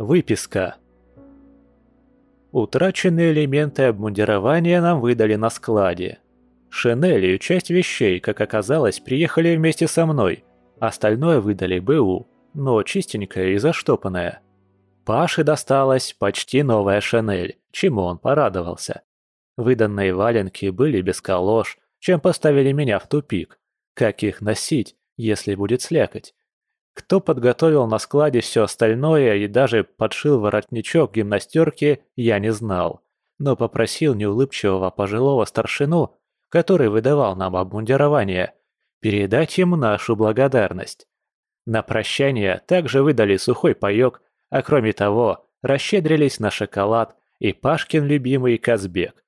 Выписка. Утраченные элементы обмундирования нам выдали на складе. Шинели и часть вещей, как оказалось, приехали вместе со мной. Остальное выдали БУ, но чистенькое и заштопанное. Паше досталась почти новая шинель, чему он порадовался. Выданные валенки были без колош, чем поставили меня в тупик. Как их носить, если будет слякоть? Кто подготовил на складе все остальное и даже подшил воротничок гимнастерки, я не знал, но попросил неулыбчивого пожилого старшину, который выдавал нам обмундирование, передать ему нашу благодарность. На прощание также выдали сухой паёк, а кроме того, расщедрились на шоколад и Пашкин любимый Казбек.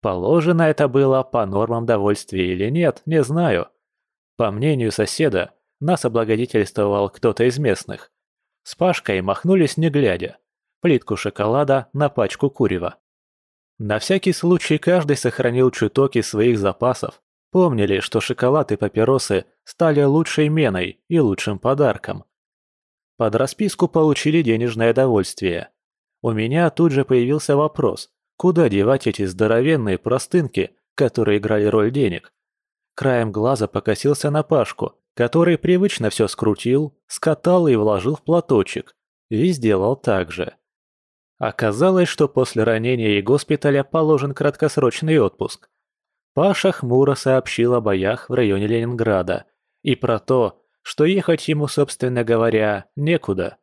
Положено это было по нормам довольствия или нет, не знаю. По мнению соседа, нас облагодетельствовал кто-то из местных. С Пашкой махнулись не глядя. Плитку шоколада на пачку курева. На всякий случай каждый сохранил чуток из своих запасов. Помнили, что шоколад и папиросы стали лучшей меной и лучшим подарком. Под расписку получили денежное довольствие. У меня тут же появился вопрос, куда девать эти здоровенные простынки, которые играли роль денег. Краем глаза покосился на Пашку, который привычно все скрутил, скатал и вложил в платочек. И сделал так же. Оказалось, что после ранения и госпиталя положен краткосрочный отпуск. Паша хмуро сообщил о боях в районе Ленинграда и про то, что ехать ему, собственно говоря, некуда.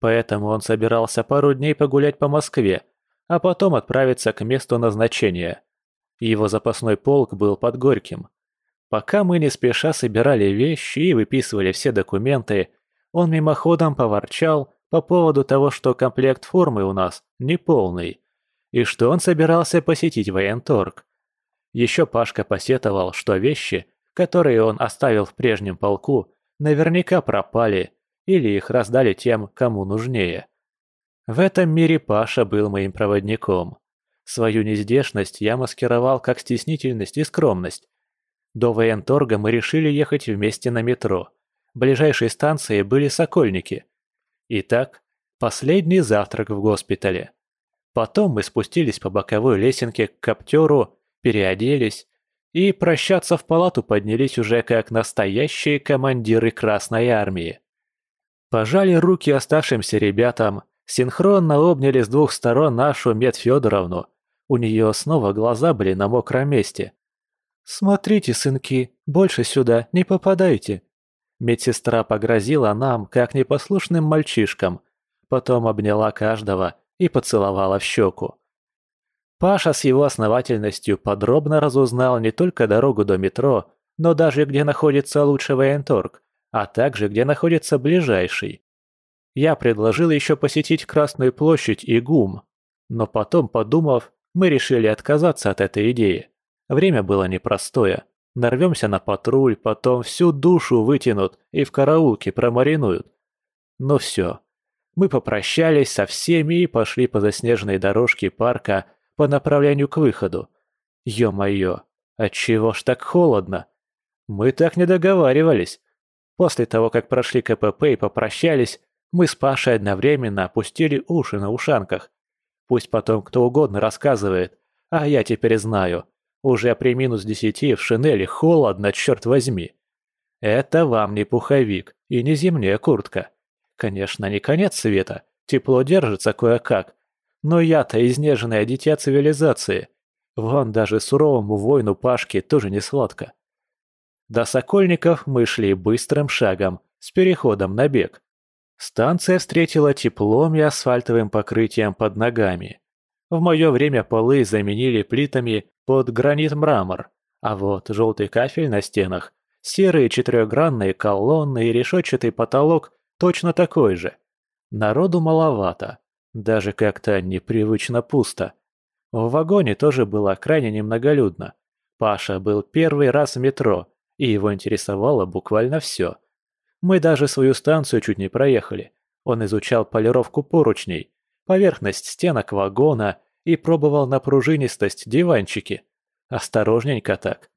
Поэтому он собирался пару дней погулять по Москве, а потом отправиться к месту назначения. Его запасной полк был под Горьким. Пока мы не спеша собирали вещи и выписывали все документы, он мимоходом поворчал по поводу того, что комплект формы у нас неполный, и что он собирался посетить военторг. Еще Пашка посетовал, что вещи, которые он оставил в прежнем полку, наверняка пропали или их раздали тем, кому нужнее. В этом мире Паша был моим проводником. Свою нездешность я маскировал как стеснительность и скромность, до военторга мы решили ехать вместе на метро. Ближайшие станции были Сокольники. Итак, последний завтрак в госпитале. Потом мы спустились по боковой лесенке к коптеру, переоделись и прощаться в палату поднялись уже как настоящие командиры Красной Армии. Пожали руки оставшимся ребятам, синхронно обняли с двух сторон нашу Медфедоровну. У нее снова глаза были на мокром месте. «Смотрите, сынки, больше сюда не попадайте!» Медсестра погрозила нам, как непослушным мальчишкам, потом обняла каждого и поцеловала в щеку. Паша с его основательностью подробно разузнал не только дорогу до метро, но даже где находится лучший военторг, а также где находится ближайший. Я предложил еще посетить Красную площадь и ГУМ, но потом, подумав, мы решили отказаться от этой идеи. Время было непростое. Нарвемся на патруль, потом всю душу вытянут и в караулке промаринуют. Но все. Мы попрощались со всеми и пошли по заснеженной дорожке парка по направлению к выходу. Ё-моё, отчего ж так холодно? Мы так не договаривались. После того, как прошли КПП и попрощались, мы с Пашей одновременно опустили уши на ушанках. Пусть потом кто угодно рассказывает, а я теперь знаю. Уже при минус десяти в шинели холодно, черт возьми. Это вам не пуховик и не зимняя куртка. Конечно, не конец света, тепло держится кое-как. Но я-то изнеженное дитя цивилизации. Вон даже суровому воину Пашке тоже не сладко. До Сокольников мы шли быстрым шагом, с переходом на бег. Станция встретила теплом и асфальтовым покрытием под ногами. В мое время полы заменили плитами под гранит-мрамор, а вот желтый кафель на стенах, серые четырехгранные колонны и решетчатый потолок точно такой же. Народу маловато, даже как-то непривычно пусто. В вагоне тоже было крайне немноголюдно. Паша был первый раз в метро, и его интересовало буквально все. Мы даже свою станцию чуть не проехали. Он изучал полировку поручней, поверхность стенок вагона и пробовал на пружинистость диванчики. Осторожненько так.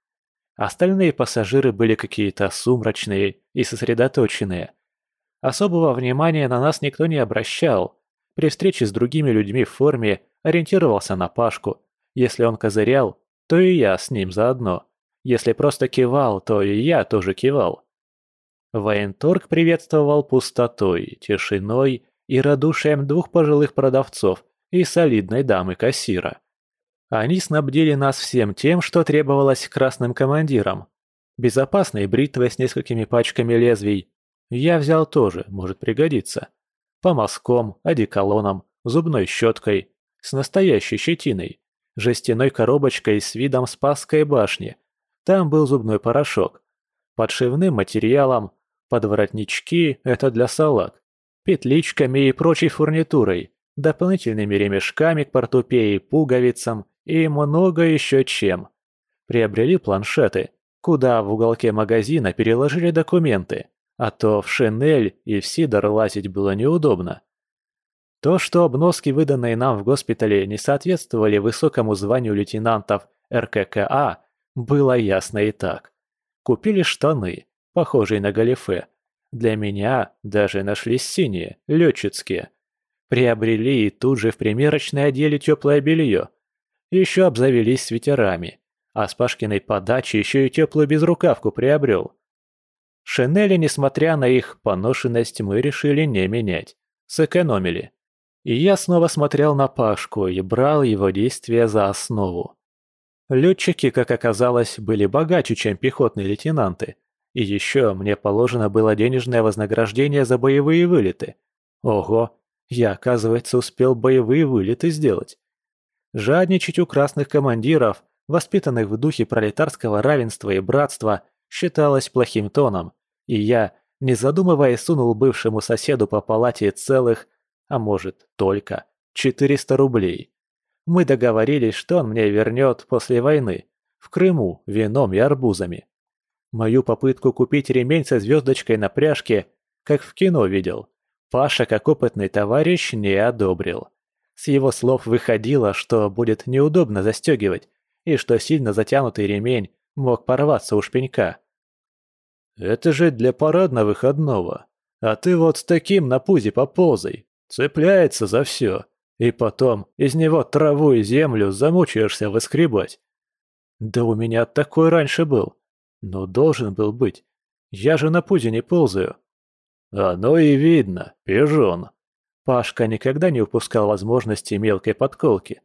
Остальные пассажиры были какие-то сумрачные и сосредоточенные. Особого внимания на нас никто не обращал. При встрече с другими людьми в форме ориентировался на Пашку. Если он козырял, то и я с ним заодно. Если просто кивал, то и я тоже кивал. Военторг приветствовал пустотой, тишиной и радушием двух пожилых продавцов и солидной дамы-кассира. Они снабдили нас всем тем, что требовалось красным командирам. Безопасной бритвой с несколькими пачками лезвий. Я взял тоже, может пригодиться. По мазком, одеколоном, зубной щеткой, с настоящей щетиной, жестяной коробочкой с видом Спасской башни. Там был зубной порошок. Подшивным материалом, подворотнички – это для салаг, петличками и прочей фурнитурой, дополнительными ремешками к портупее и пуговицам и много еще чем. Приобрели планшеты, куда в уголке магазина переложили документы, а то в шинель и в сидор лазить было неудобно. То, что обноски, выданные нам в госпитале, не соответствовали высокому званию лейтенантов РККА, было ясно и так. Купили штаны, похожие на галифе. Для меня даже нашлись синие, летчицкие. Приобрели и тут же в примерочной одели теплое белье. Еще обзавелись свитерами, а с Пашкиной подачи еще и теплую безрукавку приобрел. Шинели, несмотря на их поношенность, мы решили не менять. Сэкономили. И я снова смотрел на Пашку и брал его действия за основу. Летчики, как оказалось, были богаче, чем пехотные лейтенанты. И еще мне положено было денежное вознаграждение за боевые вылеты. Ого, я, оказывается, успел боевые вылеты сделать. Жадничать у красных командиров, воспитанных в духе пролетарского равенства и братства, считалось плохим тоном, и я, не задумываясь, сунул бывшему соседу по палате целых, а может, только, 400 рублей. Мы договорились, что он мне вернет после войны, в Крыму, вином и арбузами. Мою попытку купить ремень со звездочкой на пряжке, как в кино видел, Паша, как опытный товарищ, не одобрил. С его слов выходило, что будет неудобно застегивать, и что сильно затянутый ремень мог порваться у шпенька. Это же для парадно-выходного. А ты вот с таким на пузе поползай. Цепляется за все. И потом из него траву и землю замучаешься выскребать. Да у меня такой раньше был. Но должен был быть. Я же на пузе не ползаю. Оно и видно, пижон. Пашка никогда не упускал возможности мелкой подколки.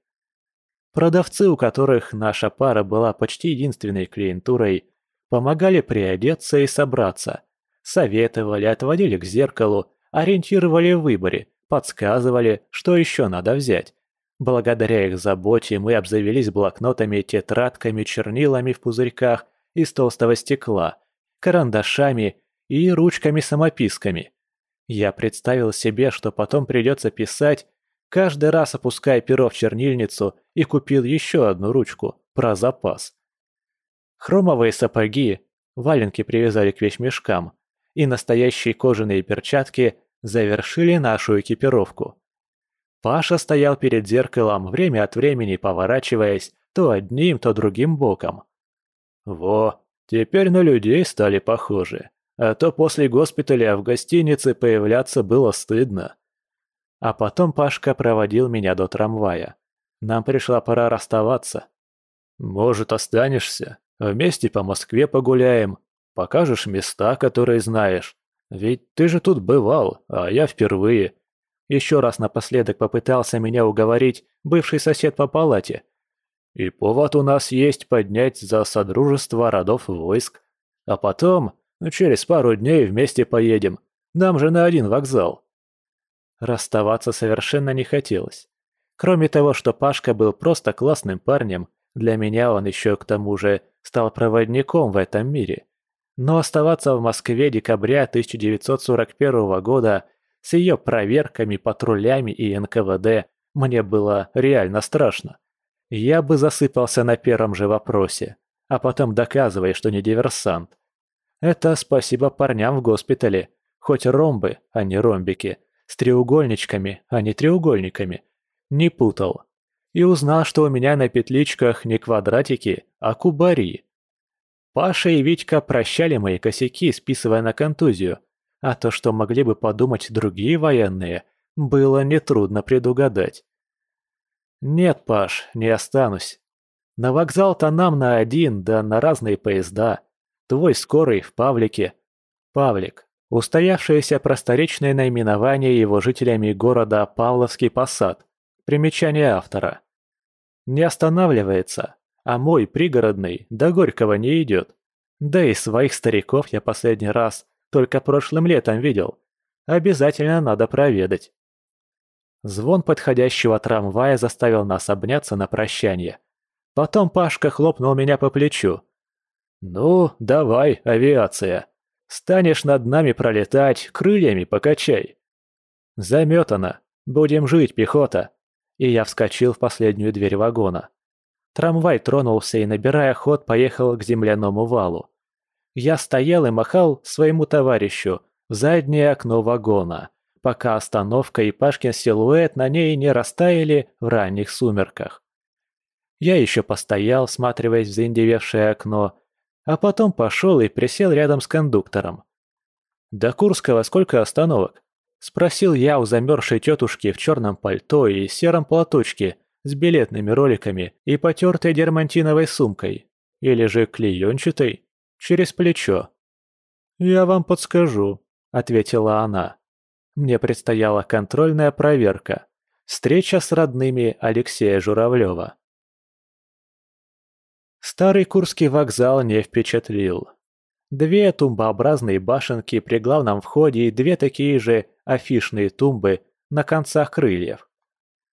Продавцы, у которых наша пара была почти единственной клиентурой, Помогали приодеться и собраться. Советовали, отводили к зеркалу, ориентировали в выборе, подсказывали, что еще надо взять. Благодаря их заботе мы обзавелись блокнотами, тетрадками, чернилами в пузырьках из толстого стекла, карандашами и ручками-самописками. Я представил себе, что потом придется писать, каждый раз опуская перо в чернильницу и купил еще одну ручку, про запас. Хромовые сапоги, валенки привязали к вещмешкам, и настоящие кожаные перчатки завершили нашу экипировку. Паша стоял перед зеркалом, время от времени поворачиваясь то одним, то другим боком. «Во, теперь на людей стали похожи, а то после госпиталя в гостинице появляться было стыдно». А потом Пашка проводил меня до трамвая. Нам пришла пора расставаться. «Может, останешься?» Вместе по Москве погуляем. Покажешь места, которые знаешь. Ведь ты же тут бывал, а я впервые. Еще раз напоследок попытался меня уговорить бывший сосед по палате. И повод у нас есть поднять за содружество родов войск. А потом, ну, через пару дней вместе поедем. Нам же на один вокзал. Расставаться совершенно не хотелось. Кроме того, что Пашка был просто классным парнем, для меня он еще к тому же стал проводником в этом мире. Но оставаться в Москве декабря 1941 года с ее проверками, патрулями и НКВД мне было реально страшно. Я бы засыпался на первом же вопросе, а потом доказывая, что не диверсант. Это спасибо парням в госпитале, хоть ромбы, а не ромбики, с треугольничками, а не треугольниками. Не путал и узнал, что у меня на петличках не квадратики, а кубари. Паша и Витька прощали мои косяки, списывая на контузию, а то, что могли бы подумать другие военные, было нетрудно предугадать. «Нет, Паш, не останусь. На вокзал-то нам на один, да на разные поезда. Твой скорый в Павлике. Павлик. Устоявшееся просторечное наименование его жителями города Павловский Посад. Примечание автора. Не останавливается, а мой пригородный до Горького не идет. Да и своих стариков я последний раз только прошлым летом видел. Обязательно надо проведать. Звон подходящего трамвая заставил нас обняться на прощание. Потом Пашка хлопнул меня по плечу. «Ну, давай, авиация. Станешь над нами пролетать, крыльями покачай». «Заметано. Будем жить, пехота». И я вскочил в последнюю дверь вагона. Трамвай тронулся и, набирая ход, поехал к земляному валу. Я стоял и махал своему товарищу в заднее окно вагона, пока остановка и Пашкин силуэт на ней не растаяли в ранних сумерках. Я еще постоял, всматриваясь в заиндевевшее окно, а потом пошел и присел рядом с кондуктором. «До Курского сколько остановок?» – спросил я у замерзшей тетушки в черном пальто и сером платочке с билетными роликами и потертой дермантиновой сумкой, или же клеенчатой, через плечо. «Я вам подскажу», – ответила она. Мне предстояла контрольная проверка. Встреча с родными Алексея Журавлева. Старый Курский вокзал не впечатлил. Две тумбообразные башенки при главном входе и две такие же афишные тумбы на концах крыльев.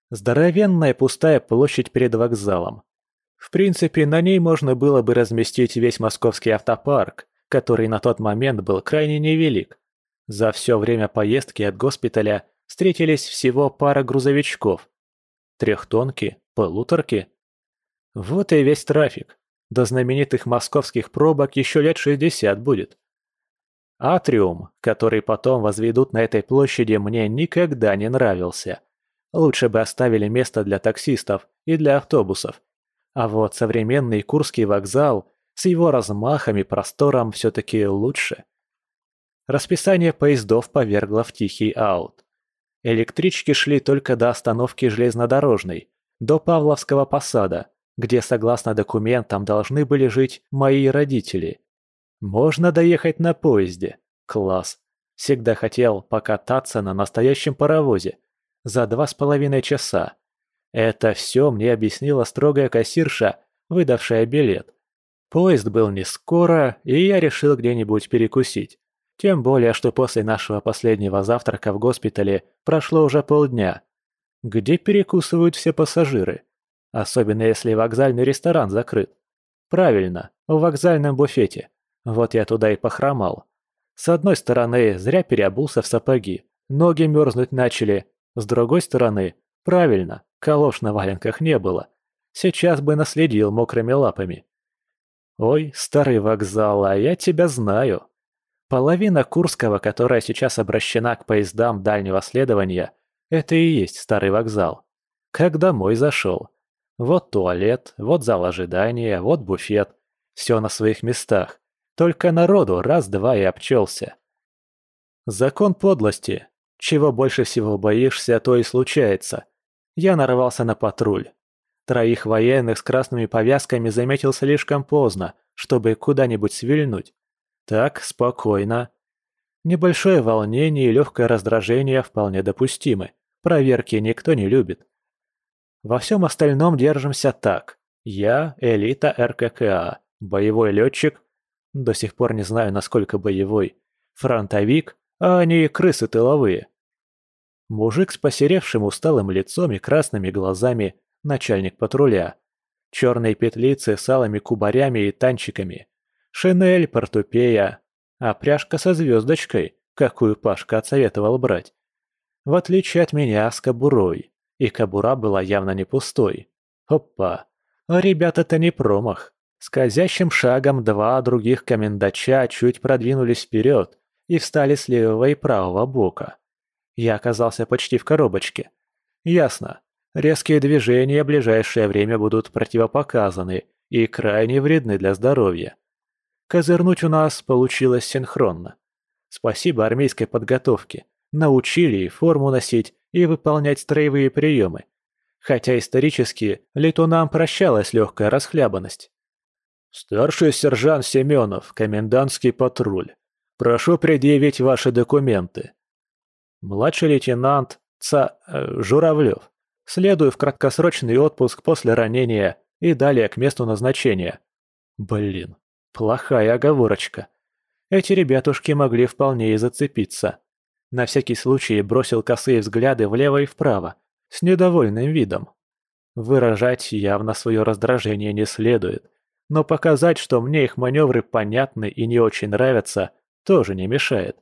Здоровенная пустая площадь перед вокзалом. В принципе, на ней можно было бы разместить весь московский автопарк, который на тот момент был крайне невелик. За все время поездки от госпиталя встретились всего пара грузовичков. Трехтонки, полуторки. Вот и весь трафик. До знаменитых московских пробок еще лет 60 будет. Атриум, который потом возведут на этой площади, мне никогда не нравился. Лучше бы оставили место для таксистов и для автобусов. А вот современный Курский вокзал с его размахом и простором все-таки лучше. Расписание поездов повергло в тихий аут. Электрички шли только до остановки железнодорожной, до Павловского посада, где, согласно документам, должны были жить мои родители. Можно доехать на поезде. Класс. Всегда хотел покататься на настоящем паровозе. За два с половиной часа. Это все мне объяснила строгая кассирша, выдавшая билет. Поезд был не скоро, и я решил где-нибудь перекусить. Тем более, что после нашего последнего завтрака в госпитале прошло уже полдня. Где перекусывают все пассажиры? Особенно если вокзальный ресторан закрыт. Правильно, в вокзальном буфете. Вот я туда и похромал. С одной стороны, зря переобулся в сапоги. Ноги мерзнуть начали. С другой стороны, правильно, калош на валенках не было. Сейчас бы наследил мокрыми лапами. Ой, старый вокзал, а я тебя знаю. Половина Курского, которая сейчас обращена к поездам дальнего следования, это и есть старый вокзал. Как домой зашел. Вот туалет, вот зал ожидания, вот буфет. Все на своих местах. Только народу раз-два и обчелся. Закон подлости. Чего больше всего боишься, то и случается. Я нарвался на патруль. Троих военных с красными повязками заметил слишком поздно, чтобы куда-нибудь свильнуть. Так, спокойно. Небольшое волнение и легкое раздражение вполне допустимы. Проверки никто не любит. Во всем остальном держимся так. Я – элита РККА, боевой летчик, до сих пор не знаю, насколько боевой, фронтовик, а они крысы тыловые. Мужик с посеревшим усталым лицом и красными глазами, начальник патруля. Черные петлицы с алыми кубарями и танчиками. Шинель, портупея, а пряжка со звездочкой, какую Пашка отсоветовал брать. В отличие от меня с кобурой. И кобура была явно не пустой. Опа. А ребята-то не промах. Скользящим шагом два других комендача чуть продвинулись вперед и встали с левого и правого бока. Я оказался почти в коробочке. Ясно. Резкие движения в ближайшее время будут противопоказаны и крайне вредны для здоровья. Козырнуть у нас получилось синхронно. Спасибо армейской подготовке. Научили и форму носить, и выполнять строевые приемы. Хотя исторически летунам прощалась легкая расхлябанность. «Старший сержант Семенов, комендантский патруль. Прошу предъявить ваши документы». Младший лейтенант Ца... Э, Журавлев. Следую в краткосрочный отпуск после ранения и далее к месту назначения. Блин, плохая оговорочка. Эти ребятушки могли вполне и зацепиться. На всякий случай бросил косые взгляды влево и вправо, с недовольным видом. Выражать явно свое раздражение не следует, но показать, что мне их маневры понятны и не очень нравятся, тоже не мешает.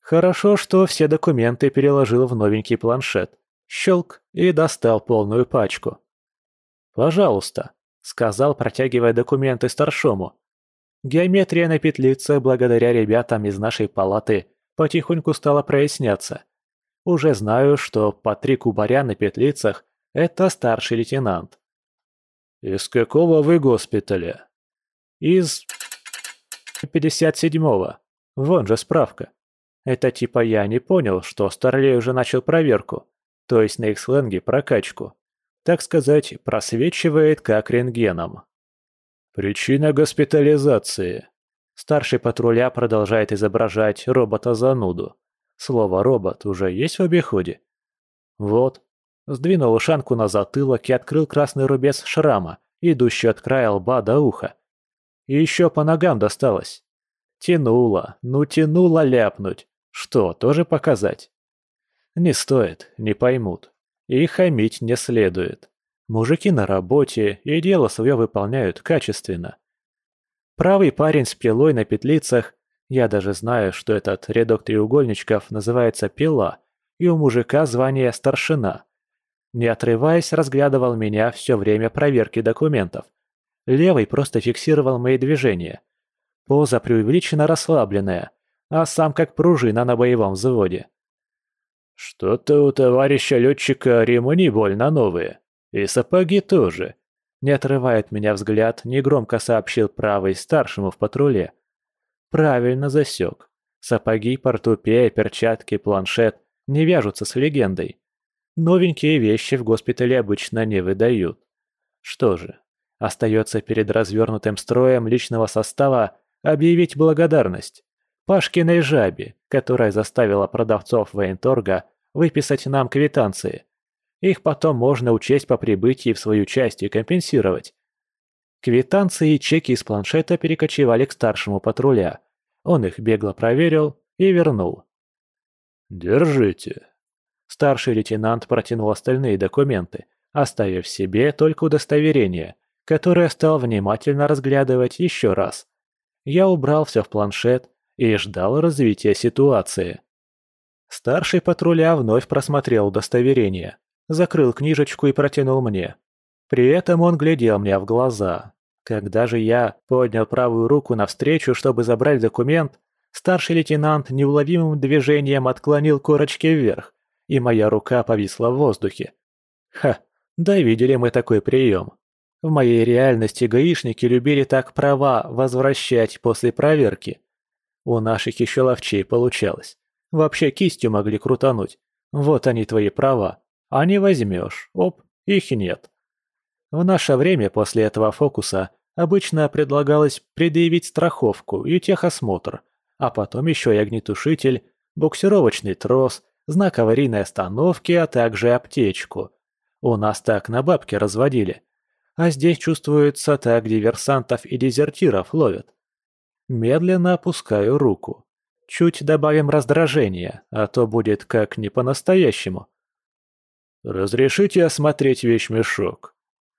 Хорошо, что все документы переложил в новенький планшет. Щелк и достал полную пачку. «Пожалуйста», — сказал, протягивая документы старшому. Геометрия на петлице, благодаря ребятам из нашей палаты, потихоньку стала проясняться. Уже знаю, что по три кубаря на петлицах – это старший лейтенант. «Из какого вы госпиталя?» «Из... 57-го. Вон же справка. Это типа я не понял, что Старлей уже начал проверку, то есть на их сленге прокачку. Так сказать, просвечивает как рентгеном. Причина госпитализации. Старший патруля продолжает изображать робота-зануду. Слово «робот» уже есть в обиходе? Вот. Сдвинул ушанку на затылок и открыл красный рубец шрама, идущий от края лба до уха. И еще по ногам досталось. Тянуло, ну тянуло ляпнуть. Что, тоже показать? Не стоит, не поймут. И хамить не следует. Мужики на работе и дело свое выполняют качественно. Правый парень с пилой на петлицах, я даже знаю, что этот рядок треугольничков называется пила, и у мужика звание старшина. Не отрываясь, разглядывал меня все время проверки документов. Левый просто фиксировал мои движения. Поза преувеличенно расслабленная, а сам как пружина на боевом взводе. «Что-то у товарища летчика ремни больно новые. И сапоги тоже». Не отрывая от меня взгляд, негромко сообщил правый старшему в патруле. Правильно засек. Сапоги, портупея, перчатки, планшет не вяжутся с легендой. Новенькие вещи в госпитале обычно не выдают. Что же, остается перед развернутым строем личного состава объявить благодарность. Пашкиной жабе, которая заставила продавцов военторга выписать нам квитанции. Их потом можно учесть по прибытии в свою часть и компенсировать. Квитанции и чеки из планшета перекочевали к старшему патруля. Он их бегло проверил и вернул. «Держите». Старший лейтенант протянул остальные документы, оставив себе только удостоверение, которое стал внимательно разглядывать еще раз. Я убрал все в планшет и ждал развития ситуации. Старший патруля вновь просмотрел удостоверение, закрыл книжечку и протянул мне. При этом он глядел мне в глаза. Когда же я поднял правую руку навстречу, чтобы забрать документ, старший лейтенант неуловимым движением отклонил корочки вверх, и моя рука повисла в воздухе. Ха, да видели мы такой прием. В моей реальности гаишники любили так права возвращать после проверки. У наших еще ловчей получалось. Вообще кистью могли крутануть. Вот они твои права. А не возьмешь. Оп, их нет. В наше время после этого фокуса обычно предлагалось предъявить страховку и техосмотр, а потом еще и огнетушитель, буксировочный трос, знак аварийной остановки, а также аптечку. У нас так на бабки разводили. А здесь чувствуется так диверсантов и дезертиров ловят. Медленно опускаю руку. Чуть добавим раздражения, а то будет как не по-настоящему. «Разрешите осмотреть вещмешок?»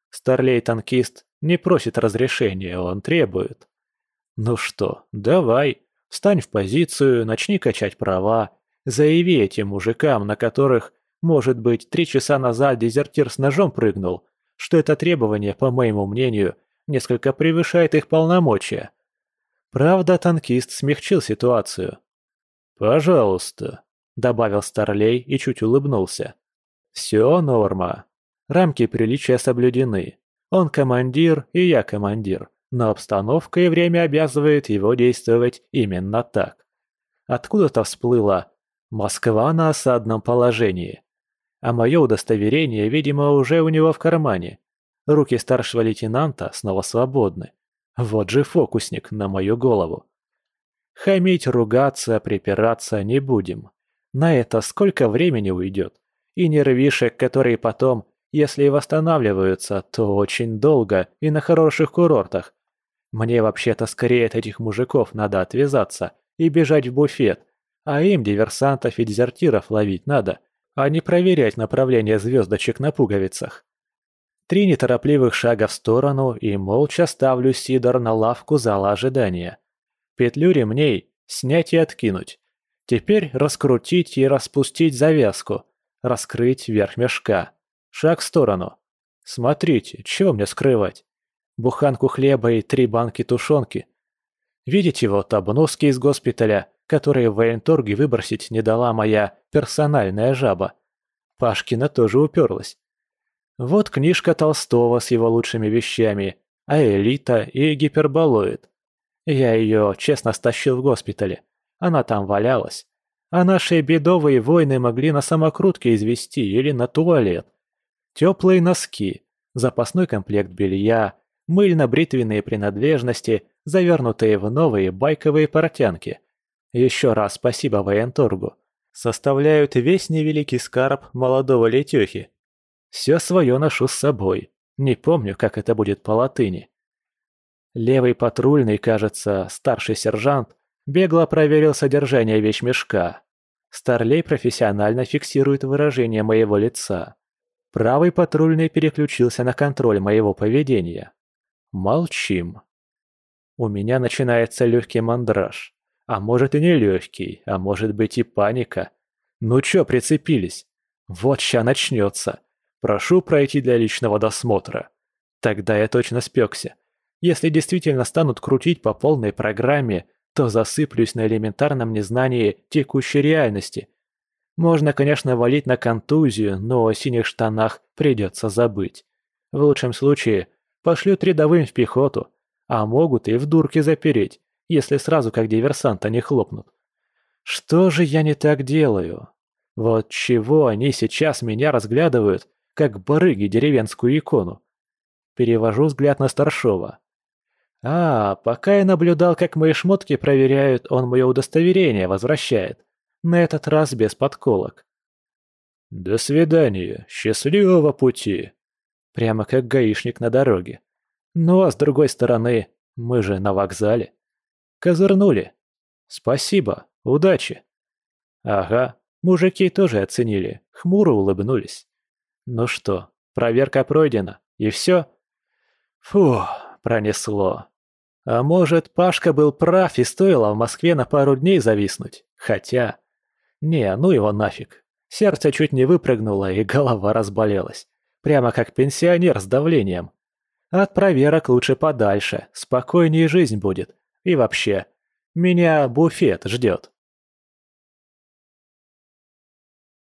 Старлей-танкист не просит разрешения, он требует. «Ну что, давай, встань в позицию, начни качать права, заяви этим мужикам, на которых, может быть, три часа назад дезертир с ножом прыгнул, что это требование, по моему мнению, несколько превышает их полномочия. Правда, танкист смягчил ситуацию. «Пожалуйста», — добавил Старлей и чуть улыбнулся. «Все норма. Рамки приличия соблюдены. Он командир, и я командир, но обстановка и время обязывает его действовать именно так. Откуда-то всплыло «Москва на осадном положении». а мое удостоверение, видимо, уже у него в кармане. Руки старшего лейтенанта снова свободны. Вот же фокусник на мою голову. Хамить, ругаться, припираться не будем. На это сколько времени уйдет? И нервишек, которые потом, если и восстанавливаются, то очень долго и на хороших курортах. Мне вообще-то скорее от этих мужиков надо отвязаться и бежать в буфет, а им диверсантов и дезертиров ловить надо, а не проверять направление звездочек на пуговицах. Три неторопливых шага в сторону и молча ставлю Сидор на лавку зала ожидания. Петлю ремней снять и откинуть. Теперь раскрутить и распустить завязку. Раскрыть верх мешка. Шаг в сторону. Смотрите, чего мне скрывать? Буханку хлеба и три банки тушенки. Видите вот обноски из госпиталя, которые в военторге выбросить не дала моя персональная жаба. Пашкина тоже уперлась. Вот книжка Толстого с его лучшими вещами, а элита и гиперболоид. Я ее честно стащил в госпитале. Она там валялась. А наши бедовые войны могли на самокрутке извести или на туалет. Теплые носки, запасной комплект белья, мыльно-бритвенные принадлежности, завернутые в новые байковые портянки. Еще раз спасибо военторгу. Составляют весь невеликий скарб молодого летехи. Все свое ношу с собой. Не помню, как это будет по латыни. Левый патрульный, кажется, старший сержант, бегло проверил содержание вещмешка. Старлей профессионально фиксирует выражение моего лица. Правый патрульный переключился на контроль моего поведения. Молчим. У меня начинается легкий мандраж. А может и не легкий, а может быть и паника. Ну чё прицепились? Вот ща начнется. Прошу пройти для личного досмотра. Тогда я точно спекся. Если действительно станут крутить по полной программе, то засыплюсь на элементарном незнании текущей реальности. Можно, конечно, валить на контузию, но о синих штанах придется забыть. В лучшем случае пошлют рядовым в пехоту, а могут и в дурке запереть, если сразу как диверсанта не хлопнут. Что же я не так делаю? Вот чего они сейчас меня разглядывают, как барыги деревенскую икону? Перевожу взгляд на старшова. А, пока я наблюдал, как мои шмотки проверяют, он мое удостоверение возвращает. На этот раз без подколок. «До свидания, счастливого пути!» Прямо как гаишник на дороге. Ну а с другой стороны, мы же на вокзале. Козырнули. Спасибо, удачи. Ага, мужики тоже оценили, хмуро улыбнулись. Ну что, проверка пройдена, и все? Фу, пронесло. А может, Пашка был прав и стоило в Москве на пару дней зависнуть? Хотя... Не, ну его нафиг. Сердце чуть не выпрыгнуло и голова разболелась. Прямо как пенсионер с давлением. От проверок лучше подальше, спокойнее жизнь будет. И вообще, меня буфет ждет.